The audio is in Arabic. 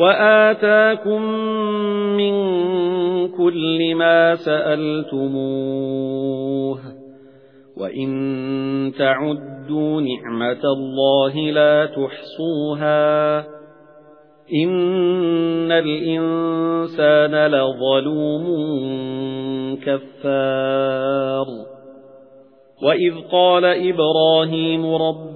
وَآتَاكُم مِّن كُلِّ مَا سَأَلْتُمُوهُ وَإِن تَعُدُّوا نِعْمَةَ اللَّهِ لَا تُحْصُوهَا إِنَّ الْإِنسَانَ لَظَلُومٌ كَفَّارٌ. وَإِذْ قَالَ إِبْرَاهِيمُ رَبِّ